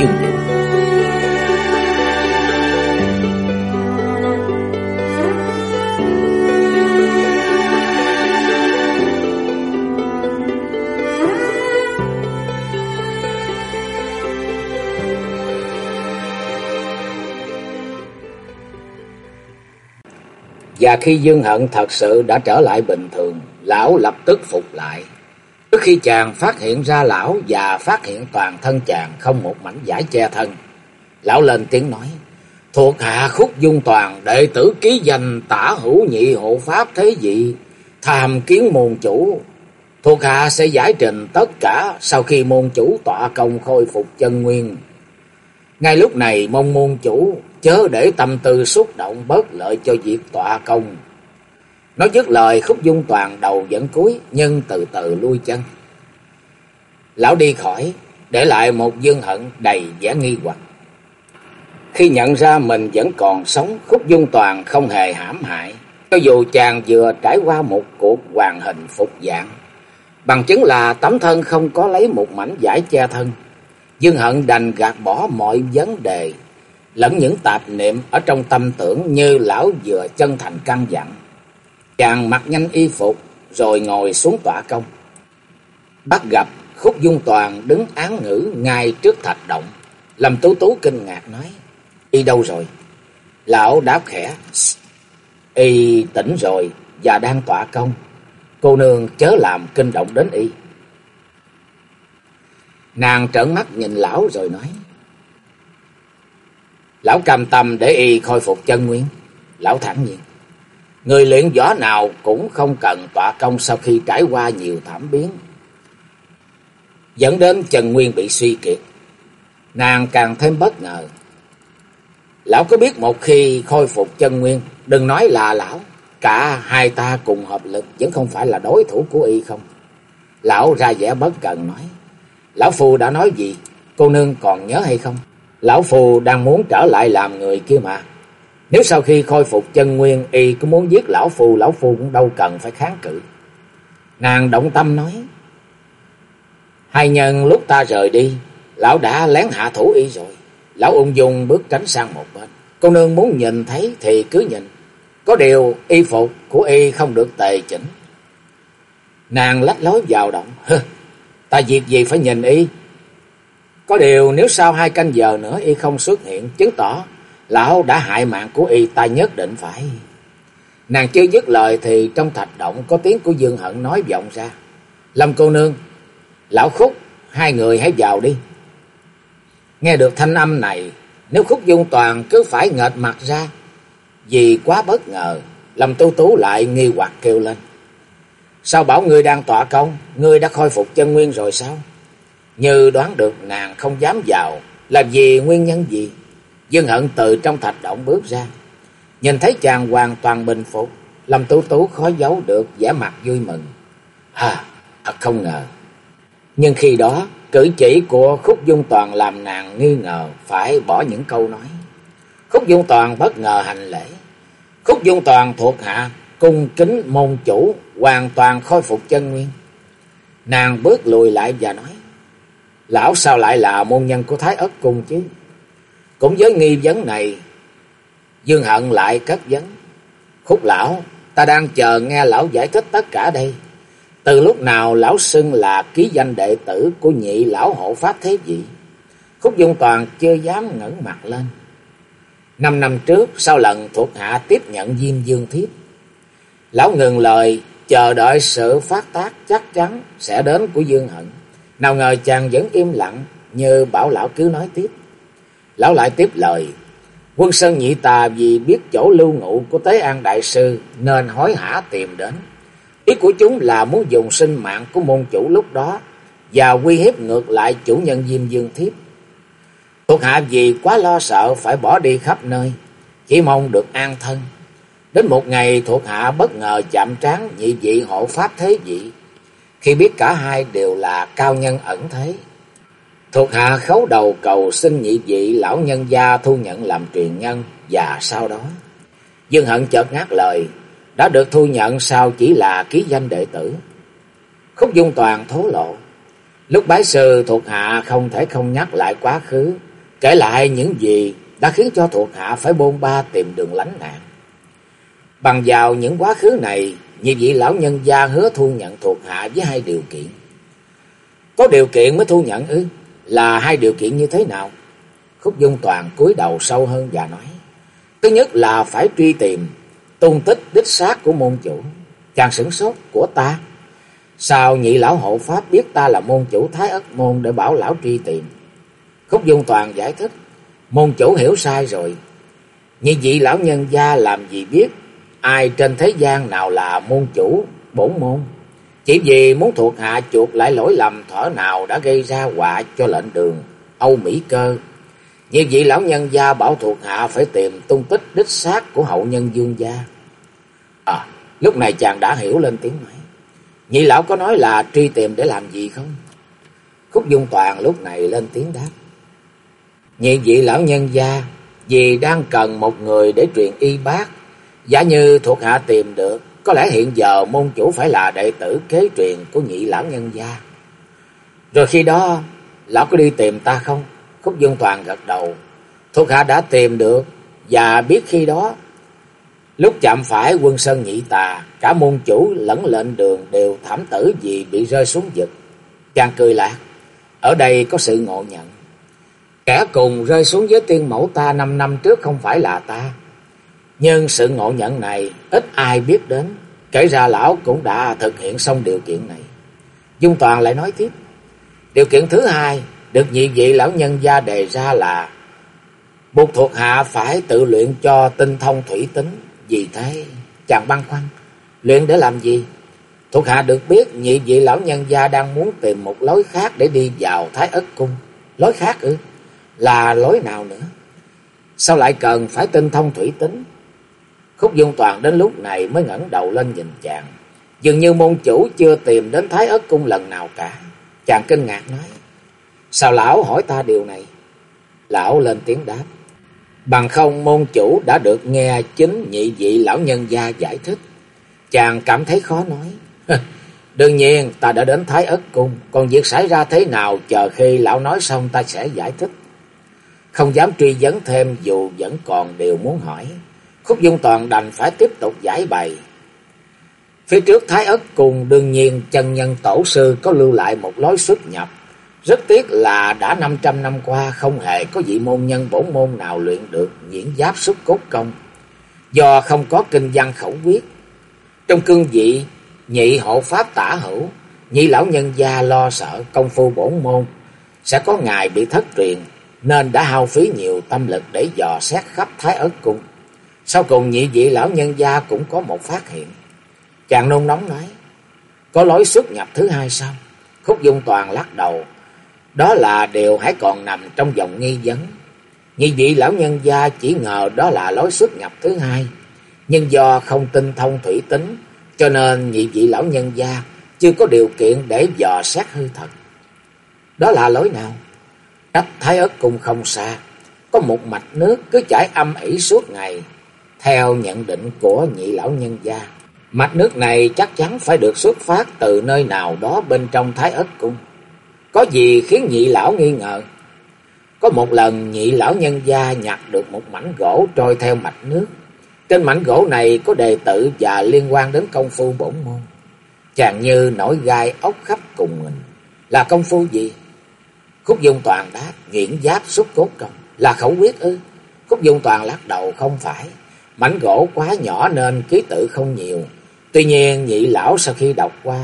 Chương Và khi Dương Hận thật sự đã trở lại bình thường, lão lập tức phục lại. Trước khi chàng phát hiện ra lão và phát hiện toàn thân chàng không một mảnh giải che thân, lão lên tiếng nói, thuộc hạ khúc dung toàn, đệ tử ký danh tả hữu nhị hộ pháp thế dị, tham kiến môn chủ. Thuộc hạ sẽ giải trình tất cả sau khi môn chủ tọa công khôi phục chân nguyên. Ngay lúc này mong môn chủ chớ để tâm tư xúc động bớt lợi cho việc tọa công. Nói dứt lời khúc dung toàn đầu dẫn cuối nhưng từ từ lui chân. Lão đi khỏi, để lại một dương hận đầy vẻ nghi hoặc. Khi nhận ra mình vẫn còn sống, khúc dung toàn không hề hãm hại. Cho dù chàng vừa trải qua một cuộc hoàn hình phục dạng, bằng chứng là tấm thân không có lấy một mảnh giải che thân. Dương hận đành gạt bỏ mọi vấn đề lẫn những tạp niệm ở trong tâm tưởng như lão vừa chân thành căn dặn. Chàng mặc nhanh y phục rồi ngồi xuống tỏa công. Bắt gặp Khúc Dung Toàn đứng án ngữ ngay trước thạch động. Lâm Tú Tú kinh ngạc nói, y đâu rồi? Lão đáp khẽ, y tỉnh rồi và đang tỏa công. Cô nương chớ làm kinh động đến y. Nàng trợn mắt nhìn lão rồi nói, Lão cam tâm để y khôi phục chân nguyên. Lão thẳng nhiên. Người luyện võ nào cũng không cần tọa công sau khi trải qua nhiều thảm biến. Dẫn đến chân nguyên bị suy kiệt. Nàng càng thêm bất ngờ. Lão có biết một khi khôi phục chân nguyên, đừng nói là lão, cả hai ta cùng hợp lực vẫn không phải là đối thủ của y không? Lão ra vẻ bất cần nói. Lão Phu đã nói gì, cô nương còn nhớ hay không? Lão Phù đang muốn trở lại làm người kia mà. Nếu sau khi khôi phục chân nguyên y cũng muốn giết Lão Phù, Lão Phù cũng đâu cần phải kháng cự. Nàng động tâm nói. Hai nhân lúc ta rời đi, Lão đã lén hạ thủ y rồi. Lão ung dung bước tránh sang một bên. Cô nương muốn nhìn thấy thì cứ nhìn. Có điều y phục của y không được tề chỉnh. Nàng lách lối vào động. Ta việc gì phải nhìn y. Có điều nếu sau hai canh giờ nữa y không xuất hiện, chứng tỏ lão đã hại mạng của y ta nhất định phải. Nàng chưa dứt lời thì trong thạch động có tiếng của Dương Hận nói vọng ra. Lâm cô nương, lão khúc, hai người hãy vào đi. Nghe được thanh âm này, nếu khúc dung toàn cứ phải nghệt mặt ra, vì quá bất ngờ, Lâm tu tú lại nghi hoặc kêu lên. Sao bảo ngươi đang tọa công, ngươi đã khôi phục chân nguyên rồi sao? Như đoán được nàng không dám vào, làm gì nguyên nhân gì? Dương hận từ trong thạch động bước ra. Nhìn thấy chàng hoàn toàn bình phục, Lâm Tú Tú khó giấu được vẻ mặt vui mừng. À, thật không ngờ. Nhưng khi đó, cử chỉ của Khúc Dung Toàn làm nàng nghi ngờ phải bỏ những câu nói. Khúc Dung Toàn bất ngờ hành lễ. Khúc Dung Toàn thuộc hạ, cung kính môn chủ, hoàn toàn khôi phục chân nguyên. Nàng bước lùi lại và nói. Lão sao lại là môn nhân của Thái Ất Cung chứ? Cũng với nghi vấn này, Dương Hận lại cất vấn. Khúc lão, ta đang chờ nghe lão giải thích tất cả đây. Từ lúc nào lão xưng là ký danh đệ tử của nhị lão hộ pháp thế vị? Khúc Dung Toàn chưa dám ngẩng mặt lên. Năm năm trước, sau lần thuộc hạ tiếp nhận Diêm Dương Thiếp, lão ngừng lời, chờ đợi sự phát tác chắc chắn sẽ đến của Dương Hận. Nào ngờ chàng vẫn im lặng, như bảo lão cứ nói tiếp. Lão lại tiếp lời, quân sơn nhị tà vì biết chỗ lưu ngụ của Tế An Đại Sư nên hối hả tìm đến. Ý của chúng là muốn dùng sinh mạng của môn chủ lúc đó và uy hiếp ngược lại chủ nhân Diêm Dương Thiếp. Thuộc hạ vì quá lo sợ phải bỏ đi khắp nơi, chỉ mong được an thân. Đến một ngày thuộc hạ bất ngờ chạm trán nhị vị hộ pháp thế vị. Khi biết cả hai đều là cao nhân ẩn thế. Thuộc hạ khấu đầu cầu xin nhị vị lão nhân gia thu nhận làm truyền nhân và sau đó. Dương Hận chợt ngắt lời, đã được thu nhận sao chỉ là ký danh đệ tử. Khúc Dung Toàn thố lộ. Lúc bái sư thuộc hạ không thể không nhắc lại quá khứ, kể lại những gì đã khiến cho thuộc hạ phải bôn ba tìm đường lánh nạn. Bằng vào những quá khứ này, nhị vị lão nhân gia hứa thu nhận thuộc hạ với hai điều kiện. Có điều kiện mới thu nhận ư? Là hai điều kiện như thế nào? Khúc Dung Toàn cúi đầu sâu hơn và nói. Thứ nhất là phải truy tìm tung tích đích xác của môn chủ. Chàng sửng sốt, của ta. Sao nhị lão hộ pháp biết ta là môn chủ Thái Ất Môn để bảo lão truy tìm? Khúc Dung Toàn giải thích. Môn chủ hiểu sai rồi. Như vị lão nhân gia làm gì biết ai trên thế gian nào là môn chủ bổn môn. Chỉ vì muốn thuộc hạ chuột lại lỗi lầm thở nào đã gây ra họa cho lệnh đường Âu Mỹ Cơ. Như vị lão nhân gia bảo thuộc hạ phải tìm tung tích đích xác của hậu nhân dương gia. À, lúc này chàng đã hiểu lên tiếng nói. Nhị lão có nói là truy tìm để làm gì không? Khúc Dung Toàn lúc này lên tiếng đáp. Nhị vị lão nhân gia vì đang cần một người để truyền y bác. Giả như thuộc hạ tìm được, có lẽ hiện giờ môn chủ phải là đệ tử kế truyền của nhị lão nhân gia. Rồi khi đó, lão có đi tìm ta không? Khúc Dung Toàn gật đầu. Thuộc hạ đã tìm được và biết khi đó Lúc chạm phải quân sơn nhị tà, cả môn chủ lẫn lệnh đường đều thảm tử vì bị rơi xuống vực. Chàng cười lạc, ở đây có sự ngộ nhận. Kẻ cùng rơi xuống với tiên mẫu ta năm năm trước không phải là ta. Nhưng sự ngộ nhận này ít ai biết đến, kể ra lão cũng đã thực hiện xong điều kiện này. Dung Toàn lại nói tiếp, điều kiện thứ hai được nhị vị lão nhân gia đề ra là buộc thuộc hạ phải tự luyện cho tinh thông thủy tính vì thế chàng băn khoăn, luyện để làm gì? Thuộc hạ được biết nhị vị lão nhân gia đang muốn tìm một lối khác để đi vào Thái Ất Cung. Lối khác ư? Là lối nào nữa? Sao lại cần phải tinh thông thủy tính? Khúc Dung Toàn đến lúc này mới ngẩng đầu lên nhìn chàng. Dường như môn chủ chưa tìm đến Thái Ất Cung lần nào cả. Chàng kinh ngạc nói. Sao lão hỏi ta điều này? Lão lên tiếng đáp. Bằng không môn chủ đã được nghe chính nhị vị lão nhân gia giải thích. Chàng cảm thấy khó nói. Đương nhiên ta đã đến Thái Ất Cung, còn việc xảy ra thế nào chờ khi lão nói xong ta sẽ giải thích. Không dám truy vấn thêm dù vẫn còn điều muốn hỏi. Khúc Dung Toàn đành phải tiếp tục giải bày. Phía trước Thái Ất Cung đương nhiên chân nhân tổ sư có lưu lại một lối xuất nhập rất tiếc là đã 500 năm qua không hề có vị môn nhân bổn môn nào luyện được diễn giáp xuất cốt công. Do không có kinh văn khẩu quyết. Trong cương vị nhị hộ pháp tả hữu, nhị lão nhân gia lo sợ công phu bổn môn sẽ có ngày bị thất truyền nên đã hao phí nhiều tâm lực để dò xét khắp Thái ớt Cung. Sau cùng nhị vị lão nhân gia cũng có một phát hiện. Chàng nôn nóng nói, có lối xuất nhập thứ hai sao? Khúc Dung Toàn lắc đầu, đó là điều hãy còn nằm trong dòng nghi vấn. Như vị lão nhân gia chỉ ngờ đó là lối xuất nhập thứ hai. Nhưng do không tinh thông thủy tính, cho nên nhị vị lão nhân gia chưa có điều kiện để dò xét hư thật. Đó là lối nào? Cách Thái Ất cùng không xa, có một mạch nước cứ chảy âm ỉ suốt ngày. Theo nhận định của nhị lão nhân gia, mạch nước này chắc chắn phải được xuất phát từ nơi nào đó bên trong Thái Ất cung. Có gì khiến nhị lão nghi ngờ? Có một lần nhị lão nhân gia nhặt được một mảnh gỗ trôi theo mạch nước. Trên mảnh gỗ này có đề tự và liên quan đến công phu bổn môn. Chàng như nổi gai ốc khắp cùng mình. Là công phu gì? Khúc Dung Toàn đáp, nghiện giáp xúc cốt công. Là khẩu quyết ư? Khúc Dung Toàn lắc đầu không phải. Mảnh gỗ quá nhỏ nên ký tự không nhiều. Tuy nhiên nhị lão sau khi đọc qua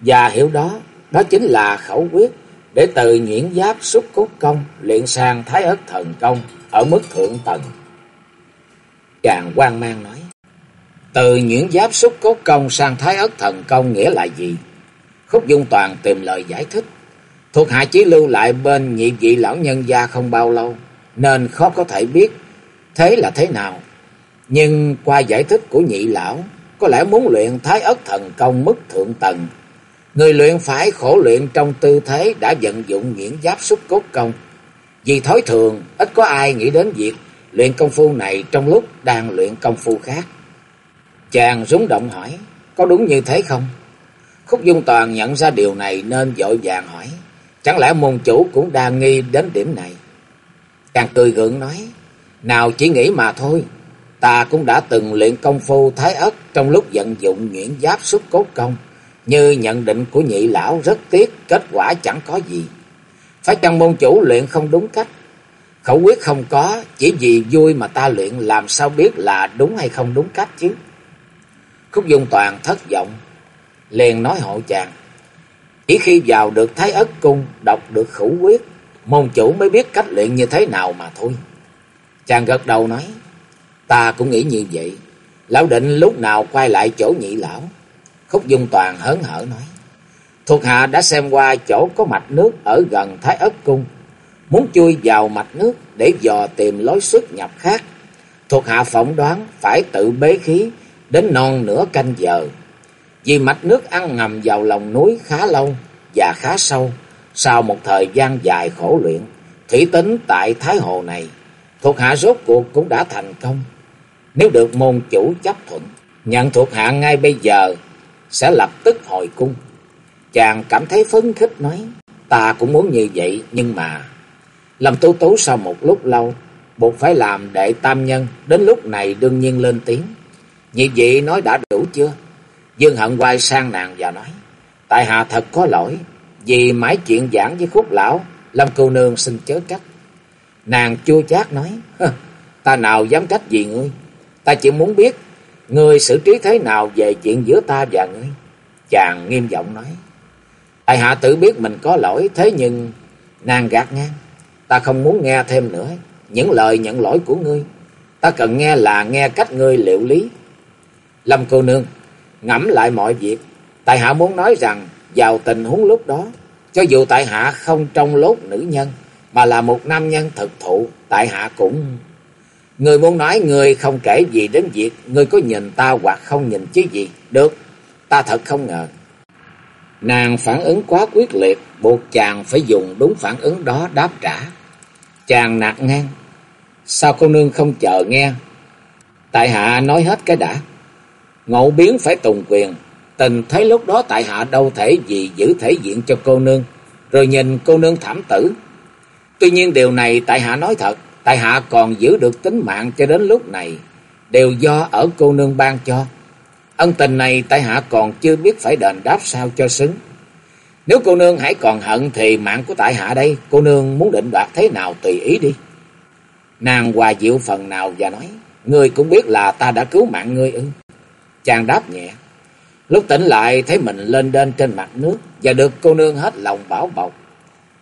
và hiểu đó, đó chính là khẩu quyết để từ nhuyễn giáp xúc cốt công luyện sang thái ất thần công ở mức thượng tầng. Chàng quan mang nói, từ nhuyễn giáp xúc cốt công sang thái ất thần công nghĩa là gì? Khúc Dung Toàn tìm lời giải thích. Thuộc hạ chỉ lưu lại bên nhị vị lão nhân gia không bao lâu, nên khó có thể biết thế là thế nào. Nhưng qua giải thích của nhị lão, có lẽ muốn luyện thái ất thần công mức thượng tầng. Người luyện phải khổ luyện trong tư thế đã vận dụng nhuyễn giáp xúc cốt công. Vì thói thường, ít có ai nghĩ đến việc luyện công phu này trong lúc đang luyện công phu khác. Chàng rúng động hỏi, có đúng như thế không? Khúc Dung Toàn nhận ra điều này nên vội vàng hỏi, chẳng lẽ môn chủ cũng đang nghi đến điểm này? Chàng cười gượng nói, nào chỉ nghĩ mà thôi, ta cũng đã từng luyện công phu thái ất trong lúc vận dụng nhuyễn giáp xuất cốt công, như nhận định của nhị lão rất tiếc, kết quả chẳng có gì. Phải chăng môn chủ luyện không đúng cách? Khẩu quyết không có, chỉ vì vui mà ta luyện làm sao biết là đúng hay không đúng cách chứ. Khúc Dung Toàn thất vọng, liền nói hộ chàng. Chỉ khi vào được Thái Ất Cung, đọc được khẩu quyết, môn chủ mới biết cách luyện như thế nào mà thôi. Chàng gật đầu nói, ta cũng nghĩ như vậy. Lão định lúc nào quay lại chỗ nhị lão. Khúc Dung Toàn hớn hở nói, thuộc hạ đã xem qua chỗ có mạch nước ở gần Thái Ất Cung, muốn chui vào mạch nước để dò tìm lối xuất nhập khác. Thuộc hạ phỏng đoán phải tự bế khí đến non nửa canh giờ. Vì mạch nước ăn ngầm vào lòng núi khá lâu và khá sâu, sau một thời gian dài khổ luyện, thủy tính tại Thái Hồ này, thuộc hạ rốt cuộc cũng đã thành công. Nếu được môn chủ chấp thuận, nhận thuộc hạ ngay bây giờ, sẽ lập tức hồi cung. Chàng cảm thấy phấn khích nói, ta cũng muốn như vậy, nhưng mà... Lâm Tú Tú sau một lúc lâu, buộc phải làm đệ tam nhân, đến lúc này đương nhiên lên tiếng. Nhị vị nói đã đủ chưa? Dương Hận quay sang nàng và nói, tại hạ thật có lỗi, vì mãi chuyện giảng với khúc lão, Lâm cô nương xin chớ trách. Nàng chua chát nói, ta nào dám trách gì ngươi, ta chỉ muốn biết, ngươi xử trí thế nào về chuyện giữa ta và ngươi. Chàng nghiêm giọng nói, tại hạ tự biết mình có lỗi, thế nhưng nàng gạt ngang, ta không muốn nghe thêm nữa những lời nhận lỗi của ngươi. Ta cần nghe là nghe cách ngươi liệu lý. Lâm cô nương, ngẫm lại mọi việc. Tại hạ muốn nói rằng, vào tình huống lúc đó, cho dù tại hạ không trong lốt nữ nhân, mà là một nam nhân thực thụ, tại hạ cũng... Người muốn nói người không kể gì đến việc người có nhìn ta hoặc không nhìn chứ gì. Được, ta thật không ngờ. Nàng phản ứng quá quyết liệt, buộc chàng phải dùng đúng phản ứng đó đáp trả. Chàng nạt ngang. Sao cô nương không chờ nghe? Tại hạ nói hết cái đã. Ngộ biến phải tùng quyền. Tình thấy lúc đó tại hạ đâu thể gì giữ thể diện cho cô nương. Rồi nhìn cô nương thảm tử. Tuy nhiên điều này tại hạ nói thật. Tại hạ còn giữ được tính mạng cho đến lúc này. Đều do ở cô nương ban cho. Ân tình này tại hạ còn chưa biết phải đền đáp sao cho xứng. Nếu cô nương hãy còn hận thì mạng của tại hạ đây, cô nương muốn định đoạt thế nào tùy ý đi. Nàng hòa dịu phần nào và nói, ngươi cũng biết là ta đã cứu mạng ngươi ư. Chàng đáp nhẹ. Lúc tỉnh lại thấy mình lên đên trên mặt nước và được cô nương hết lòng bảo bọc.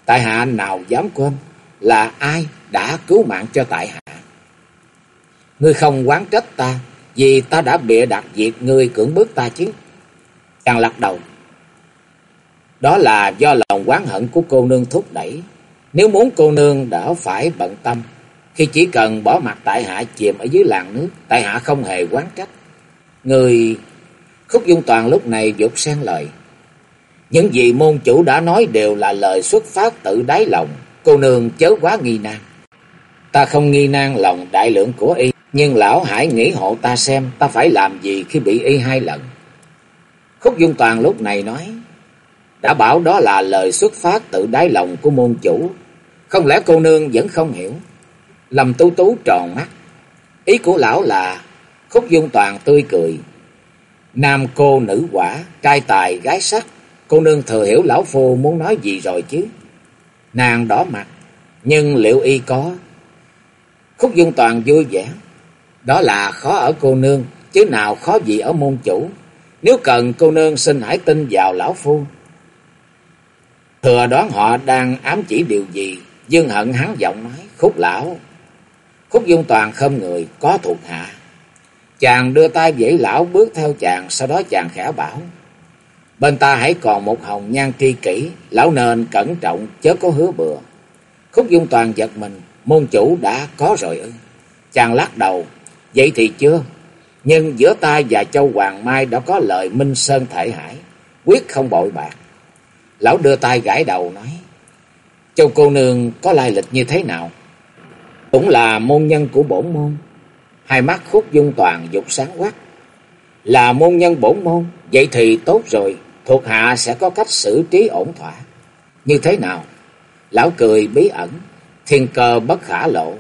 Tại hạ nào dám quên là ai đã cứu mạng cho tại hạ. Ngươi không quán trách ta vì ta đã bịa đặt việc ngươi cưỡng bức ta chứ. Chàng lắc đầu. Đó là do lòng quán hận của cô nương thúc đẩy. Nếu muốn cô nương đỡ phải bận tâm, khi chỉ cần bỏ mặt tại hạ chìm ở dưới làng nước, tại hạ không hề quán trách. Người Khúc Dung Toàn lúc này dục xen lời. Những gì môn chủ đã nói đều là lời xuất phát tự đáy lòng, cô nương chớ quá nghi nan. Ta không nghi nan lòng đại lượng của y, nhưng lão hãy nghĩ hộ ta xem ta phải làm gì khi bị y hai lần. Khúc Dung Toàn lúc này nói, đã bảo đó là lời xuất phát tự đáy lòng của môn chủ. Không lẽ cô nương vẫn không hiểu? Lâm tú tú tròn mắt. Ý của lão là khúc dung toàn tươi cười. Nam cô nữ quả, trai tài gái sắc. Cô nương thừa hiểu lão phu muốn nói gì rồi chứ. Nàng đỏ mặt, nhưng liệu y có? Khúc dung toàn vui vẻ. Đó là khó ở cô nương, chứ nào khó gì ở môn chủ. Nếu cần cô nương xin hãy tin vào lão phu. Thừa đoán họ đang ám chỉ điều gì, Dương Hận hắn giọng nói, khúc lão. Khúc Dung Toàn không người, có thuộc hạ. Chàng đưa tay dãy lão bước theo chàng, sau đó chàng khẽ bảo. Bên ta hãy còn một hồng nhan tri kỷ, lão nên cẩn trọng, chớ có hứa bừa. Khúc Dung Toàn giật mình, môn chủ đã có rồi ư? Chàng lắc đầu, vậy thì chưa. Nhưng giữa ta và Châu Hoàng Mai đã có lời Minh Sơn thể hải, quyết không bội bạc. Lão đưa tay gãi đầu nói, Châu cô nương có lai lịch như thế nào? Cũng là môn nhân của bổn môn. Hai mắt khúc dung toàn dục sáng quát. Là môn nhân bổn môn, vậy thì tốt rồi, thuộc hạ sẽ có cách xử trí ổn thỏa. Như thế nào? Lão cười bí ẩn, thiên cơ bất khả lộ.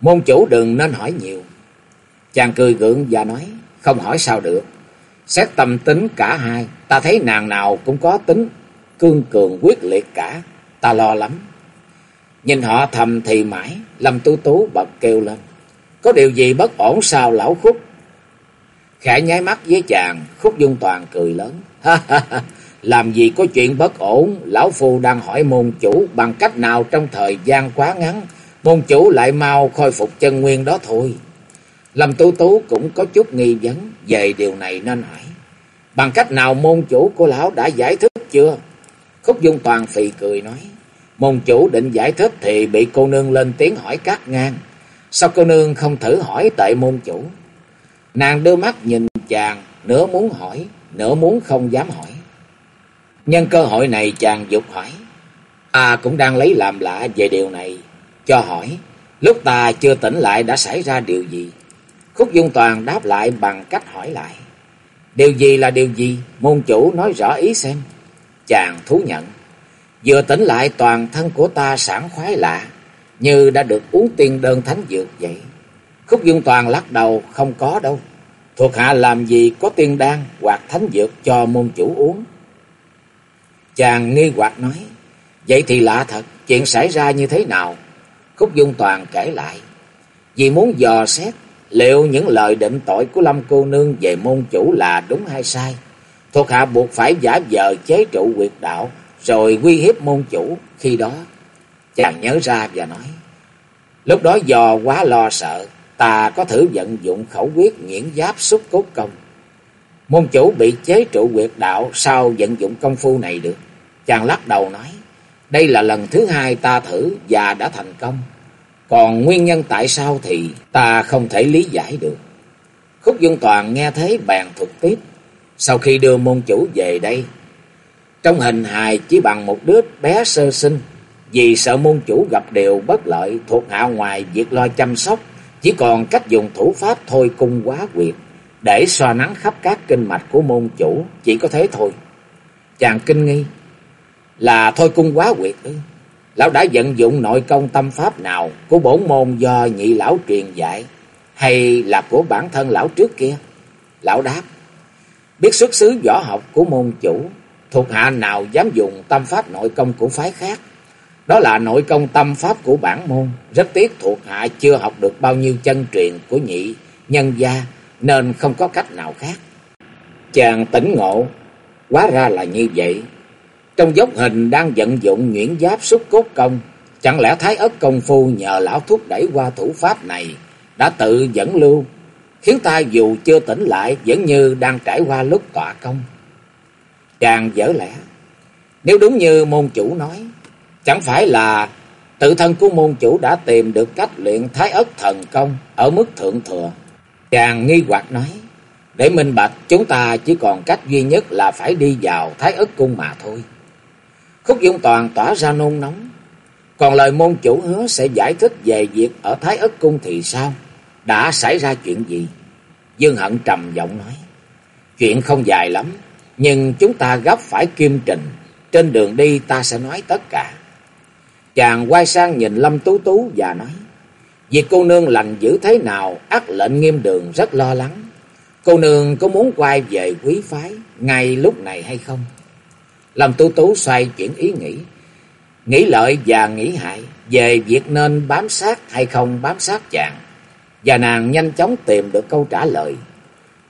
Môn chủ đừng nên hỏi nhiều. Chàng cười gượng và nói, không hỏi sao được. Xét tâm tính cả hai, ta thấy nàng nào cũng có tính cương cường quyết liệt cả, ta lo lắm. Nhìn họ thầm thì mãi, Lâm Tú Tú bật kêu lên. Có điều gì bất ổn sao lão khúc? Khẽ nháy mắt với chàng, khúc dung toàn cười lớn. Làm gì có chuyện bất ổn, lão phu đang hỏi môn chủ bằng cách nào trong thời gian quá ngắn, môn chủ lại mau khôi phục chân nguyên đó thôi. Lâm Tú Tú cũng có chút nghi vấn về điều này nên hỏi. Bằng cách nào môn chủ của lão đã giải thích chưa? Khúc Dung Toàn phì cười nói. Môn chủ định giải thích thì bị cô nương lên tiếng hỏi cắt ngang. Sao cô nương không thử hỏi tại môn chủ? Nàng đưa mắt nhìn chàng, nửa muốn hỏi, nửa muốn không dám hỏi. Nhân cơ hội này chàng dục hỏi. Ta cũng đang lấy làm lạ về điều này. Cho hỏi, lúc ta chưa tỉnh lại đã xảy ra điều gì? Khúc Dung Toàn đáp lại bằng cách hỏi lại. Điều gì là điều gì? Môn chủ nói rõ ý xem. Chàng thú nhận. Vừa tỉnh lại toàn thân của ta sảng khoái lạ, như đã được uống tiên đơn thánh dược vậy. Khúc Dung Toàn lắc đầu, không có đâu. Thuộc hạ làm gì có tiên đan hoặc thánh dược cho môn chủ uống. Chàng nghi hoặc nói, vậy thì lạ thật, chuyện xảy ra như thế nào? Khúc Dung Toàn kể lại, vì muốn dò xét liệu những lời định tội của Lâm cô nương về môn chủ là đúng hay sai. Thuộc hạ buộc phải giả vờ chế trụ quyệt đạo rồi uy hiếp môn chủ. Khi đó chàng nhớ ra và nói, lúc đó do quá lo sợ, ta có thử vận dụng khẩu quyết nghiễn giáp xúc cốt công. Môn chủ bị chế trụ quyệt đạo sao vận dụng công phu này được? Chàng lắc đầu nói, đây là lần thứ hai ta thử và đã thành công. Còn nguyên nhân tại sao thì ta không thể lý giải được. Khúc Dung Toàn nghe thấy bàn thuật tiếp. Sau khi đưa môn chủ về đây, trong hình hài chỉ bằng một đứa bé sơ sinh, vì sợ môn chủ gặp điều bất lợi thuộc hạ ngoài việc lo chăm sóc, chỉ còn cách dùng thủ pháp thôi cung quá quyệt để xoa nắng khắp các kinh mạch của môn chủ, chỉ có thế thôi. Chàng kinh nghi là thôi cung quá quyệt ư? Lão đã vận dụng nội công tâm pháp nào của bổn môn do nhị lão truyền dạy hay là của bản thân lão trước kia? Lão đáp, biết xuất xứ võ học của môn chủ, thuộc hạ nào dám dùng tâm pháp nội công của phái khác. Đó là nội công tâm pháp của bản môn, rất tiếc thuộc hạ chưa học được bao nhiêu chân truyền của nhị nhân gia nên không có cách nào khác. Chàng tỉnh ngộ, quá ra là như vậy. Trong dốc hình đang vận dụng nhuyễn giáp xúc cốt công, chẳng lẽ Thái Ất công phu nhờ lão thúc đẩy qua thủ pháp này đã tự dẫn lưu, khiến ta dù chưa tỉnh lại vẫn như đang trải qua lúc tọa công. Chàng dở lẽ, nếu đúng như môn chủ nói, chẳng phải là tự thân của môn chủ đã tìm được cách luyện Thái Ất thần công ở mức thượng thừa. Chàng nghi hoặc nói, để minh bạch chúng ta chỉ còn cách duy nhất là phải đi vào Thái Ất cung mà thôi. Khúc Dung Toàn tỏa ra nôn nóng. Còn lời môn chủ hứa sẽ giải thích về việc ở Thái Ất Cung thì sao? Đã xảy ra chuyện gì? Dương Hận trầm giọng nói. Chuyện không dài lắm, nhưng chúng ta gấp phải kim trình. Trên đường đi ta sẽ nói tất cả. Chàng quay sang nhìn Lâm Tú Tú và nói. Việc cô nương lành giữ thế nào, ác lệnh nghiêm đường rất lo lắng. Cô nương có muốn quay về quý phái ngay lúc này hay không? Lâm Tú Tú xoay chuyển ý nghĩ. Nghĩ lợi và nghĩ hại về việc nên bám sát hay không bám sát chàng. Và nàng nhanh chóng tìm được câu trả lời.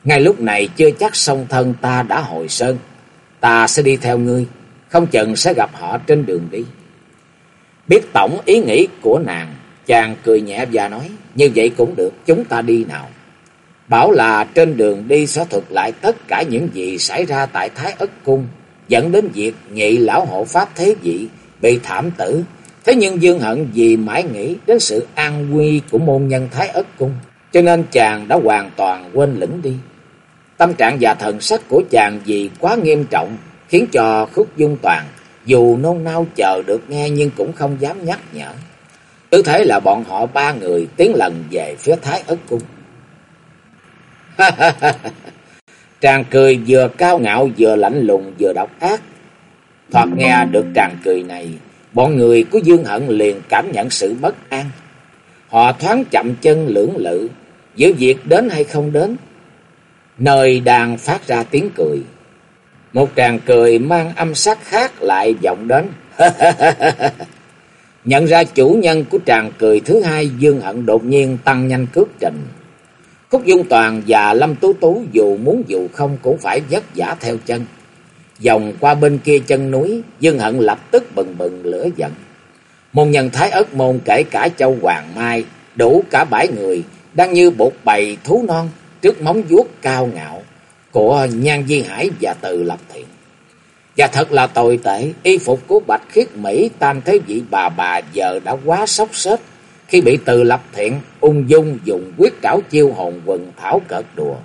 Ngay lúc này chưa chắc song thân ta đã hồi sơn. Ta sẽ đi theo ngươi, không chừng sẽ gặp họ trên đường đi. Biết tổng ý nghĩ của nàng, chàng cười nhẹ và nói, như vậy cũng được, chúng ta đi nào. Bảo là trên đường đi sẽ thuật lại tất cả những gì xảy ra tại Thái Ất Cung dẫn đến việc nhị lão hộ pháp thế vị bị thảm tử, Thế nhưng Dương Hận vì mãi nghĩ đến sự an nguy của môn nhân Thái Ất Cung, cho nên chàng đã hoàn toàn quên lĩnh đi. Tâm trạng và thần sắc của chàng vì quá nghiêm trọng, khiến cho khúc dung toàn, dù nôn nao chờ được nghe nhưng cũng không dám nhắc nhở. Cứ thế là bọn họ ba người tiến lần về phía Thái Ất Cung. Tràng cười vừa cao ngạo vừa lạnh lùng vừa độc ác. Thoạt nghe được tràng cười này, bọn người của Dương Hận liền cảm nhận sự bất an. Họ thoáng chậm chân lưỡng lự, giữa việc đến hay không đến. Nơi đang phát ra tiếng cười. Một tràng cười mang âm sắc khác lại vọng đến. Nhận ra chủ nhân của tràng cười thứ hai, Dương Hận đột nhiên tăng nhanh cước trình. Khúc Dung Toàn và Lâm Tú Tú dù muốn dù không cũng phải vất vả theo chân. Dòng qua bên kia chân núi, Dương Hận lập tức bừng bừng lửa giận. Môn nhân Thái Ất Môn kể cả Châu Hoàng Mai, đủ cả bãi người, đang như bột bầy thú non trước móng vuốt cao ngạo của Nhan Di Hải và Từ Lập Thiện. Và thật là tồi tệ, y phục của Bạch Khiết Mỹ tam thế vị bà bà giờ đã quá sốc xếp khi bị Từ Lập Thiện ung dung dùng quyết cảo chiêu hồn quần thảo cợt đùa.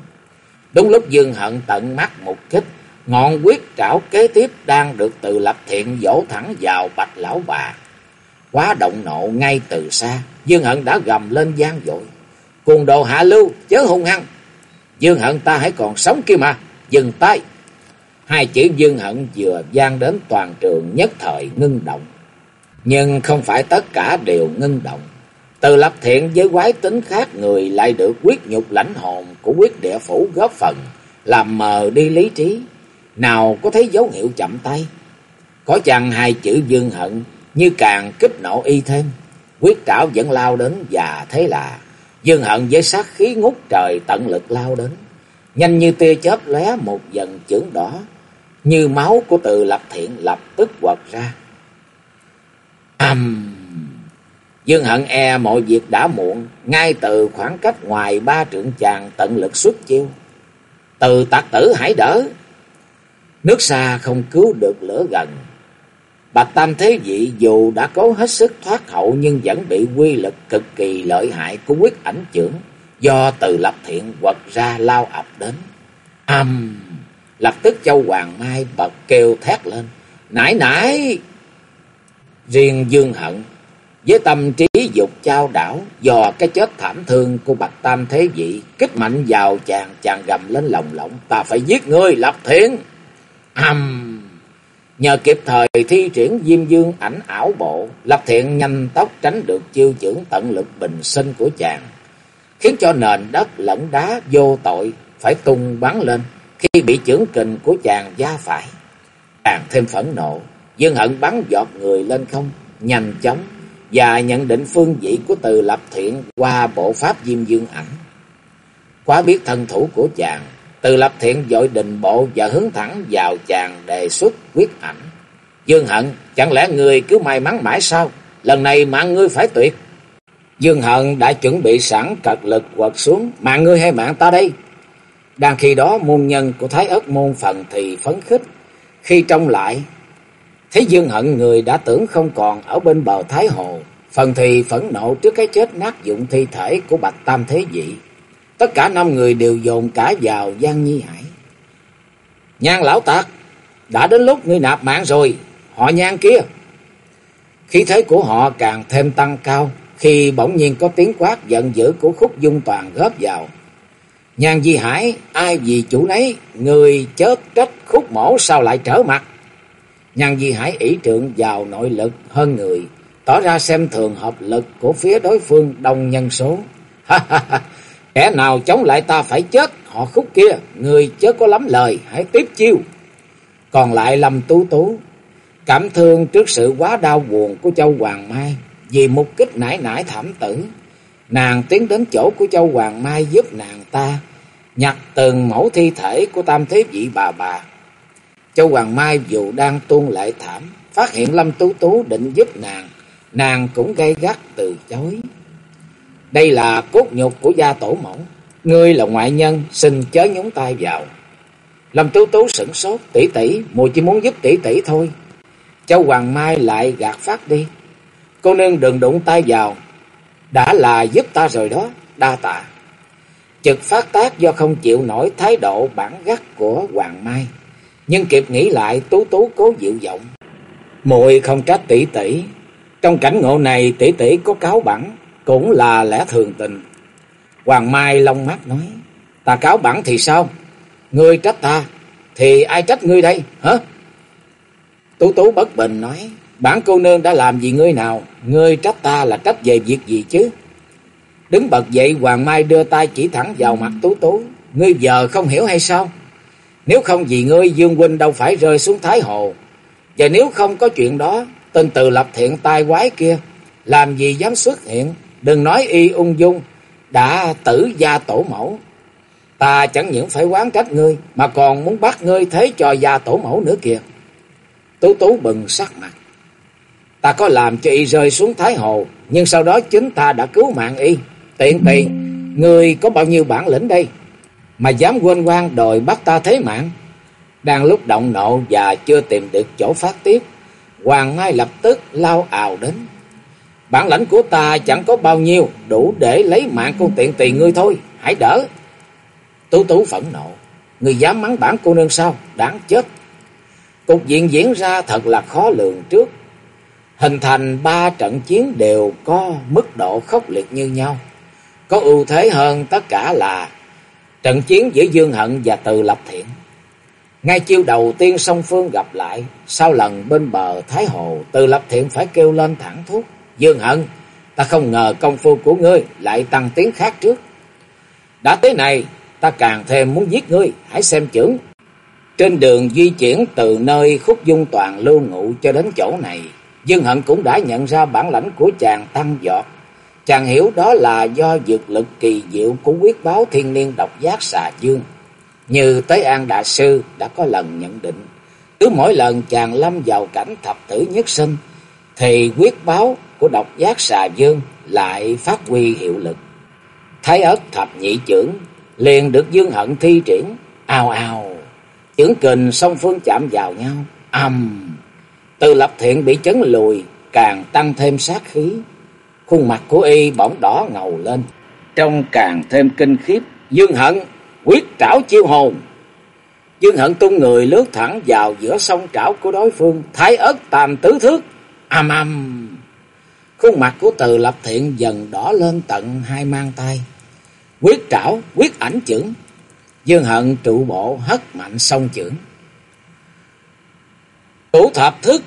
Đúng lúc Dương Hận tận mắt một kích, ngọn quyết trảo kế tiếp đang được Từ Lập Thiện vỗ thẳng vào Bạch Lão Bà. Quá động nộ ngay từ xa, Dương Hận đã gầm lên gian dội. Cùng đồ hạ lưu, chớ hung hăng. Dương Hận ta hãy còn sống kia mà, dừng tay. Hai chữ Dương Hận vừa gian đến toàn trường nhất thời ngưng động. Nhưng không phải tất cả đều ngưng động. Từ lập thiện với quái tính khác người lại được quyết nhục lãnh hồn của quyết địa phủ góp phần, làm mờ đi lý trí. Nào có thấy dấu hiệu chậm tay. Có chăng hai chữ Dương Hận như càng kích nổ y thêm. Quyết trảo vẫn lao đến và thế là Dương Hận với sát khí ngút trời tận lực lao đến. Nhanh như tia chớp lóe một dần chưởng đỏ như máu của từ lập thiện lập tức quật ra. Âm! Dương hận e mọi việc đã muộn, ngay từ khoảng cách ngoài ba trượng chàng tận lực xuất chiêu. Từ tạc tử hãy đỡ. Nước xa không cứu được lửa gần. Bạch Tam Thế Vị dù đã cố hết sức thoát hậu nhưng vẫn bị quy lực cực kỳ lợi hại của quyết ảnh trưởng do từ lập thiện quật ra lao ập đến. Âm! Lập tức Châu Hoàng Mai bật kêu thét lên. Nãy nãy! Riêng Dương Hận với tâm trí dục trao đảo do cái chết thảm thương của Bạch Tam Thế Vị kích mạnh vào chàng chàng gầm lên lồng lộng, ta phải giết ngươi, lập thiện. Hầm! Nhờ kịp thời thi triển diêm dương ảnh ảo bộ, lập thiện nhanh tốc tránh được chiêu trưởng tận lực bình sinh của chàng, khiến cho nền đất lẫn đá vô tội phải tung bắn lên khi bị chưởng kình của chàng gia phải. Càng thêm phẫn nộ, Dương Hận bắn giọt người lên không, nhanh chóng, và nhận định phương vị của từ lập thiện qua bộ pháp diêm dương ảnh. Quá biết thân thủ của chàng, từ lập thiện dội đình bộ và hướng thẳng vào chàng đề xuất quyết ảnh. Dương Hận, chẳng lẽ người cứ may mắn mãi sao? Lần này mạng ngươi phải tuyệt. Dương Hận đã chuẩn bị sẵn cật lực quật xuống, mạng ngươi hay mạng ta đây? Đang khi đó môn nhân của Thái Ất môn phần thì phấn khích, khi trông lại, thấy Dương Hận người đã tưởng không còn ở bên bờ Thái Hồ, phần thì phẫn nộ trước cái chết nát dụng thi thể của Bạch Tam Thế dị Tất cả năm người đều dồn cả vào Giang Nhi Hải. Nhan lão tạc, đã đến lúc ngươi nạp mạng rồi, họ nhan kia. Khí thế của họ càng thêm tăng cao khi bỗng nhiên có tiếng quát giận dữ của khúc dung toàn góp vào. Nhan Di Hải, ai vì chủ nấy, người chết trách khúc mổ sao lại trở mặt. Nhan Di Hải ỷ trượng vào nội lực hơn người, tỏ ra xem thường hợp lực của phía đối phương đông nhân số. Kẻ nào chống lại ta phải chết, họ khúc kia, người chớ có lắm lời, hãy tiếp chiêu. Còn lại Lâm Tú Tú, cảm thương trước sự quá đau buồn của Châu Hoàng Mai, vì mục kích nải nải thảm tử. Nàng tiến đến chỗ của Châu Hoàng Mai giúp nàng ta, nhặt từng mẫu thi thể của tam thế vị bà bà. Châu Hoàng Mai dù đang tuôn lệ thảm, phát hiện Lâm Tú Tú định giúp nàng, nàng cũng gây gắt từ chối. Đây là cốt nhục của gia tổ mẫu, ngươi là ngoại nhân, xin chớ nhúng tay vào. Lâm Tú Tú sửng sốt, tỷ tỷ, mùi chỉ muốn giúp tỷ tỷ thôi. Châu Hoàng Mai lại gạt phát đi. Cô nương đừng đụng tay vào. Đã là giúp ta rồi đó, đa tạ. Chực phát tác do không chịu nổi thái độ bản gắt của Hoàng Mai. Nhưng kịp nghĩ lại tú tú cố dịu giọng. muội không trách tỷ tỷ. Trong cảnh ngộ này tỷ tỷ có cáo bản cũng là lẽ thường tình. Hoàng Mai long mắt nói. Ta cáo bản thì sao? Ngươi trách ta thì ai trách ngươi đây hả? Tú tú bất bình nói. Bản cô nương đã làm gì ngươi nào? Ngươi trách ta là trách về việc gì chứ? Đứng bật dậy Hoàng Mai đưa tay chỉ thẳng vào mặt Tú Tú. Ngươi giờ không hiểu hay sao? Nếu không vì ngươi Dương Huynh đâu phải rơi xuống Thái Hồ. Và nếu không có chuyện đó, tên từ lập thiện tai quái kia, làm gì dám xuất hiện, đừng nói y ung dung, đã tử gia tổ mẫu. Ta chẳng những phải quán trách ngươi, mà còn muốn bắt ngươi thế cho gia tổ mẫu nữa kìa. Tú Tú bừng sắc mặt. Ta có làm cho y rơi xuống Thái Hồ, nhưng sau đó chính ta đã cứu mạng y. Tiện tiện, ngươi có bao nhiêu bản lĩnh đây? Mà dám quên quan đòi bắt ta thế mạng. Đang lúc động nộ và chưa tìm được chỗ phát tiết, Hoàng Mai lập tức lao ào đến. Bản lãnh của ta chẳng có bao nhiêu, đủ để lấy mạng con tiện tỳ ngươi thôi, hãy đỡ. Tú Tú phẫn nộ, người dám mắng bản cô nương sao, đáng chết. Cục diện diễn ra thật là khó lường trước. Hình thành ba trận chiến đều có mức độ khốc liệt như nhau. Có ưu thế hơn tất cả là trận chiến giữa Dương Hận và Từ Lập Thiện. Ngay chiêu đầu tiên song phương gặp lại, sau lần bên bờ Thái Hồ, Từ Lập Thiện phải kêu lên thẳng thốt. Dương Hận, ta không ngờ công phu của ngươi lại tăng tiến khác trước. Đã tới này, ta càng thêm muốn giết ngươi, hãy xem chưởng. Trên đường di chuyển từ nơi khúc dung toàn lưu ngụ cho đến chỗ này, Dương Hận cũng đã nhận ra bản lãnh của chàng tăng giọt. Chàng hiểu đó là do dược lực kỳ diệu của quyết báo thiên niên độc giác xà dương. Như Tế An Đại Sư đã có lần nhận định, cứ mỗi lần chàng lâm vào cảnh thập tử nhất sinh, thì quyết báo của độc giác xà dương lại phát huy hiệu lực. Thái ất thập nhị trưởng liền được Dương Hận thi triển, ào ào, trưởng kình song phương chạm vào nhau, ầm. Từ lập thiện bị chấn lùi, càng tăng thêm sát khí. Khuôn mặt của y bỗng đỏ ngầu lên, trông càng thêm kinh khiếp. Dương Hận quyết trảo chiêu hồn. Dương Hận tung người lướt thẳng vào giữa sông trảo của đối phương, thái ớt tam tứ thước, ầm ầm. Khuôn mặt của Từ Lập Thiện dần đỏ lên tận hai mang tay. Quyết trảo, quyết ảnh chưởng. Dương Hận trụ bộ hất mạnh song chưởng. Tủ thập thức,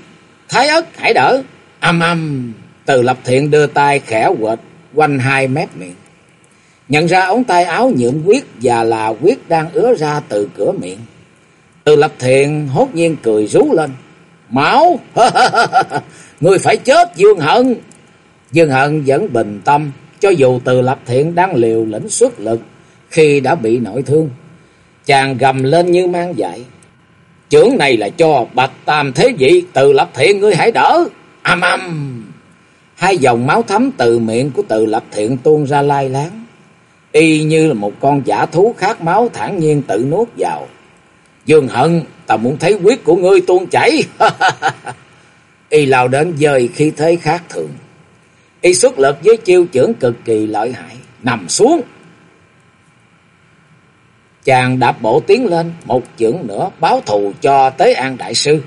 thái ất hãy đỡ. Âm âm, từ lập thiện đưa tay khẽ quệt quanh hai mép miệng. Nhận ra ống tay áo nhuộm quyết và là quyết đang ứa ra từ cửa miệng. Từ lập thiện hốt nhiên cười rú lên. Máu! Người phải chết Dương Hận! Dương Hận vẫn bình tâm, cho dù từ lập thiện đang liều lĩnh xuất lực khi đã bị nội thương. Chàng gầm lên như mang dạy. Chưởng này là cho bạch tam thế vị, từ lập thiện ngươi hãy đỡ. Âm âm. Hai dòng máu thấm từ miệng của từ lập thiện tuôn ra lai láng. Y như là một con giả thú khát máu thản nhiên tự nuốt vào. Dương hận, ta muốn thấy huyết của ngươi tuôn chảy. y lao đến dời khi thế khác thường. Y xuất lực với chiêu trưởng cực kỳ lợi hại. Nằm xuống. Chàng đạp bộ tiến lên, một chưởng nữa báo thù cho Tế An Đại Sư.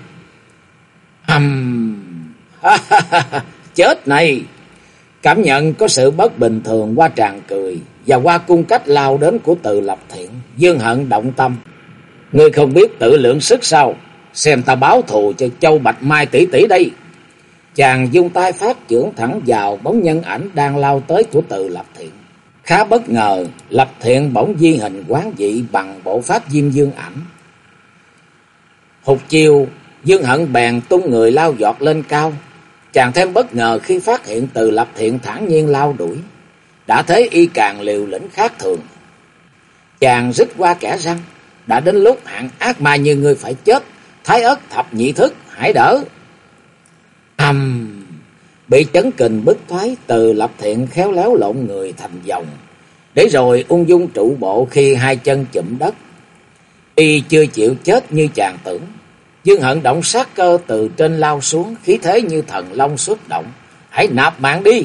Hầm! Chết này! Cảm nhận có sự bất bình thường qua tràn cười và qua cung cách lao đến của từ lập thiện. Dương hận động tâm. Ngươi không biết tự lượng sức sao? Xem ta báo thù cho châu Bạch Mai tỷ tỷ đây. Chàng dung tay phát trưởng thẳng vào bóng nhân ảnh đang lao tới của từ lập thiện. Khá bất ngờ, Lập Thiện bỗng di hình quán dị bằng bộ pháp diêm dương ảnh. Hụt chiều, Dương Hận bèn tung người lao giọt lên cao. Chàng thêm bất ngờ khi phát hiện từ Lập Thiện thản nhiên lao đuổi. Đã thấy y càng liều lĩnh khác thường. Chàng rít qua kẻ răng. Đã đến lúc hạng ác ma như người phải chết. Thái ớt thập nhị thức, hãy đỡ. Ầm! Bị chấn kình bức thoái từ lập thiện khéo léo lộn người thành vòng. Để rồi ung dung trụ bộ khi hai chân chụm đất. Y chưa chịu chết như chàng tưởng. Dương hận động sát cơ từ trên lao xuống, khí thế như thần long xuất động. hãy nạp mạng đi.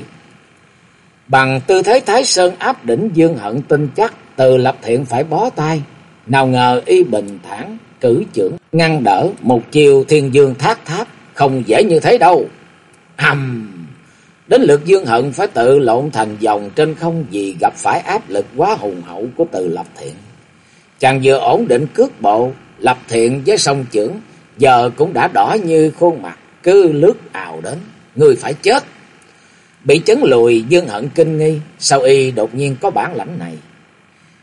Bằng tư thế Thái Sơn áp đỉnh Dương Hận tin chắc từ lập thiện phải bó tay. Nào ngờ y bình thản cử trưởng ngăn đỡ một chiều thiên dương thác tháp không dễ như thế đâu. Hầm! Đến lượt Dương Hận phải tự lộn thành dòng trên không vì gặp phải áp lực quá hùng hậu của từ lập thiện. Chàng vừa ổn định cước bộ, lập thiện với sông trưởng, giờ cũng đã đỏ như khuôn mặt, cứ lướt ào đến, người phải chết. Bị chấn lùi, Dương Hận kinh nghi, sao y đột nhiên có bản lãnh này?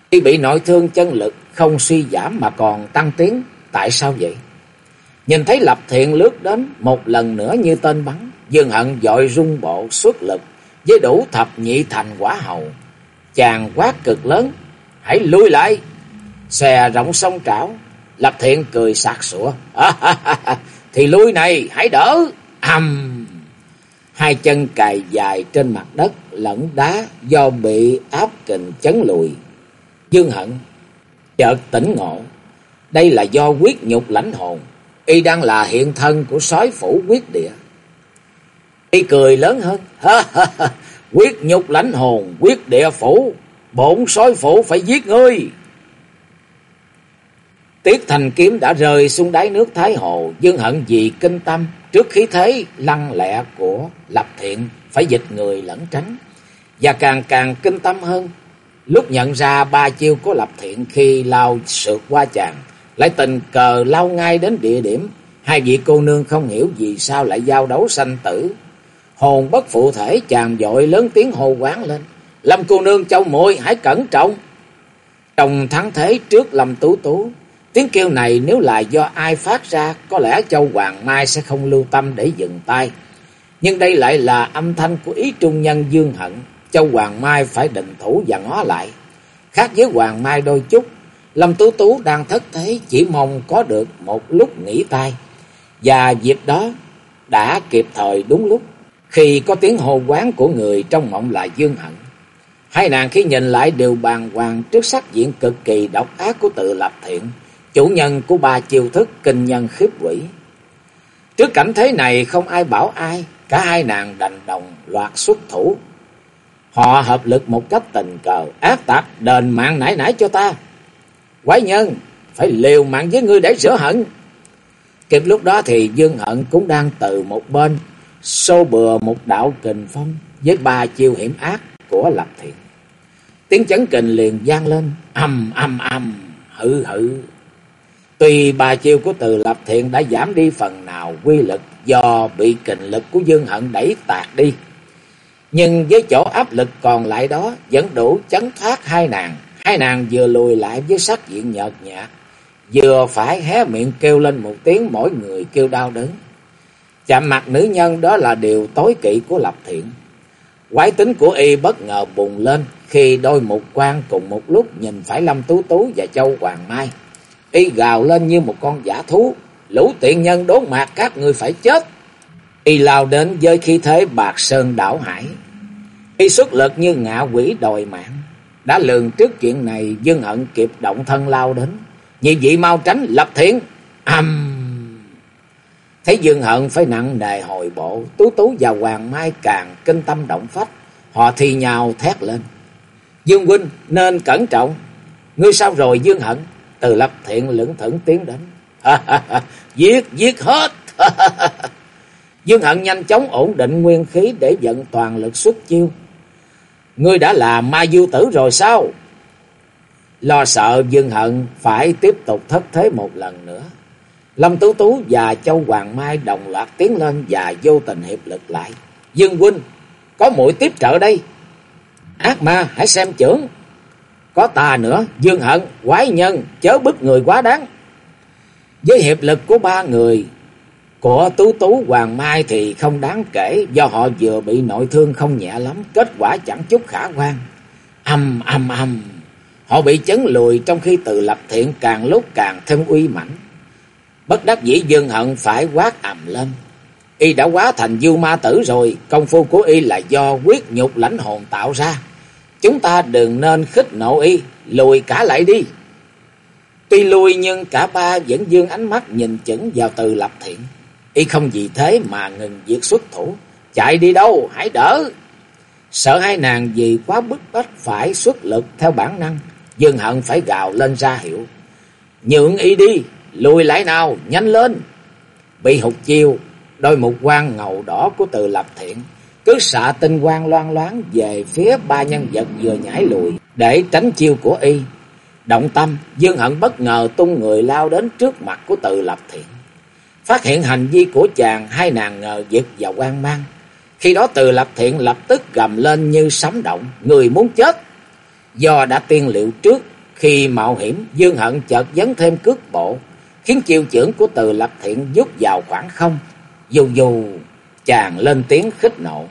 Y bị nội thương chân lực, không suy giảm mà còn tăng tiến, tại sao vậy? Nhìn thấy Lập Thiện lướt đến một lần nữa như tên bắn, Dương Hận dội rung bộ xuất lực với đủ thập nhị thành quả hầu. Chàng quát cực lớn, hãy lui lại. Xòe rộng sông trảo, Lập Thiện cười sạc sủa. thì lui này, hãy đỡ. Ầm! Hai chân cài dài trên mặt đất lẫn đá do bị áp kình chấn lùi. Dương Hận chợt tỉnh ngộ. Đây là do quyết nhục lãnh hồn. Y đang là hiện thân của sói phủ quyết địa. Y cười lớn hơn. quyết nhục lãnh hồn, quyết địa phủ. Bổn sói phủ phải giết ngươi. Tiết thành kiếm đã rơi xuống đáy nước Thái Hồ. Dương hận vì kinh tâm. Trước khí thế lăng lẹ của lập thiện. Phải dịch người lẫn tránh. Và càng càng kinh tâm hơn. Lúc nhận ra ba chiêu của lập thiện khi lao sượt qua chàng. Lại tình cờ lao ngay đến địa điểm. Hai vị cô nương không hiểu vì sao lại giao đấu sanh tử. Hồn bất phụ thể chàng dội lớn tiếng hô quán lên. Lâm cô nương châu muội hãy cẩn trọng. Trong thắng thế trước Lâm Tú Tú. Tiếng kêu này nếu là do ai phát ra. Có lẽ châu Hoàng Mai sẽ không lưu tâm để dừng tay. Nhưng đây lại là âm thanh của ý trung nhân Dương Hận. Châu Hoàng Mai phải định thủ và ngó lại. Khác với Hoàng Mai đôi chút. Lâm Tú Tú đang thất thế, chỉ mong có được một lúc nghỉ tay. Và dịp đó đã kịp thời đúng lúc. Khi có tiếng hô quán của người trong mộng là Dương Hận. Hai nàng khi nhìn lại đều bàng hoàng trước sắc diện cực kỳ độc ác của tự lập thiện. Chủ nhân của ba chiêu thức kinh nhân khiếp quỷ. Trước cảnh thế này không ai bảo ai. Cả hai nàng đành đồng loạt xuất thủ. Họ hợp lực một cách tình cờ. Ác tạc đền mạng nãy nãy cho ta. Quái nhân phải liều mạng với ngươi để sửa hận. Kịp lúc đó thì Dương Hận cũng đang từ một bên xô bừa một đạo kình phong với ba chiêu hiểm ác của Lập Thiện. Tiếng chấn kình liền vang lên, ầm ầm ầm, hự hự. Tuy ba chiêu của Từ Lập Thiện đã giảm đi phần nào quy lực do bị kình lực của Dương Hận đẩy tạt đi, nhưng với chỗ áp lực còn lại đó vẫn đủ chấn thoát hai nàng. Hai nàng vừa lùi lại với sắc diện nhợt nhạt, vừa phải hé miệng kêu lên một tiếng mỗi người kêu đau đớn. Chạm mặt nữ nhân đó là điều tối kỵ của Lập Thiện. Quái tính của y bất ngờ bùng lên khi đôi mục quan cùng một lúc nhìn phải Lâm Tú Tú và Châu Hoàng Mai. Y gào lên như một con giả thú, lũ tiện nhân đốn mạc các người phải chết. Y lao đến với khí thế bạc sơn đảo hải. Y xuất lực như ngạ quỷ đòi mạng. Đã lường trước chuyện này, Dương Hận kịp động thân lao đến. Nhị vị mau tránh, lập thiện. Âm! Thấy Dương Hận phải nặng nề hồi bộ, Tú Tú và Hoàng Mai càng kinh tâm động phách. Họ thì nhào thét lên. Dương huynh nên cẩn trọng. Ngươi sao rồi Dương Hận? Từ lập thiện lững thững tiến đến. giết, giết hết. Dương Hận nhanh chóng ổn định nguyên khí để dẫn toàn lực xuất chiêu. Ngươi đã là ma du tử rồi sao? Lo sợ Dương Hận phải tiếp tục thất thế một lần nữa. Lâm Tú Tú và Châu Hoàng Mai đồng loạt tiến lên và vô tình hiệp lực lại. Dương huynh, có mũi tiếp trợ đây. Ác ma, hãy xem trưởng. Có ta nữa, Dương Hận, quái nhân, chớ bức người quá đáng. Với hiệp lực của ba người, của Tú Tú Hoàng Mai thì không đáng kể do họ vừa bị nội thương không nhẹ lắm, kết quả chẳng chút khả quan. Âm âm âm, họ bị chấn lùi trong khi từ lập thiện càng lúc càng thêm uy mãnh. Bất đắc dĩ Dương Hận phải quát ầm lên. Y đã quá thành du ma tử rồi, công phu của Y là do quyết nhục lãnh hồn tạo ra. Chúng ta đừng nên khích nộ Y, lùi cả lại đi. Tuy lùi nhưng cả ba vẫn dương ánh mắt nhìn chững vào từ lập thiện. Y không vì thế mà ngừng việc xuất thủ. Chạy đi đâu, hãy đỡ. Sợ hai nàng vì quá bức bách phải xuất lực theo bản năng. Dương Hận phải gào lên ra hiệu. Nhượng y đi, lùi lại nào, nhanh lên. Bị hụt chiêu, đôi mục quan ngầu đỏ của từ lập thiện. Cứ xạ tinh quang loan loáng về phía ba nhân vật vừa nhảy lùi để tránh chiêu của y. Động tâm, Dương Hận bất ngờ tung người lao đến trước mặt của từ lập thiện. Phát hiện hành vi của chàng, hai nàng ngờ giật và quan mang. Khi đó từ lập thiện lập tức gầm lên như sấm động, người muốn chết. Do đã tiên liệu trước, khi mạo hiểm, Dương Hận chợt dấn thêm cước bộ, khiến chiêu trưởng của từ lập thiện giúp vào khoảng không. Dù dù chàng lên tiếng khích nộ.